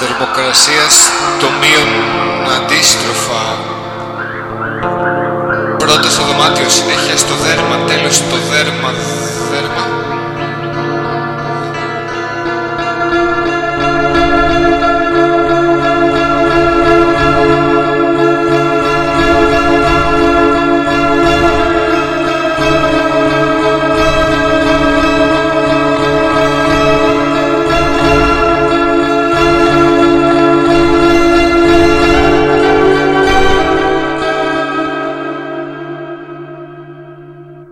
θερμοκρασίας το μείον αντίστροφα. Πρώτα στο δωμάτιο, συνέχεια στο δέρμα, τέλος στο δέρμα,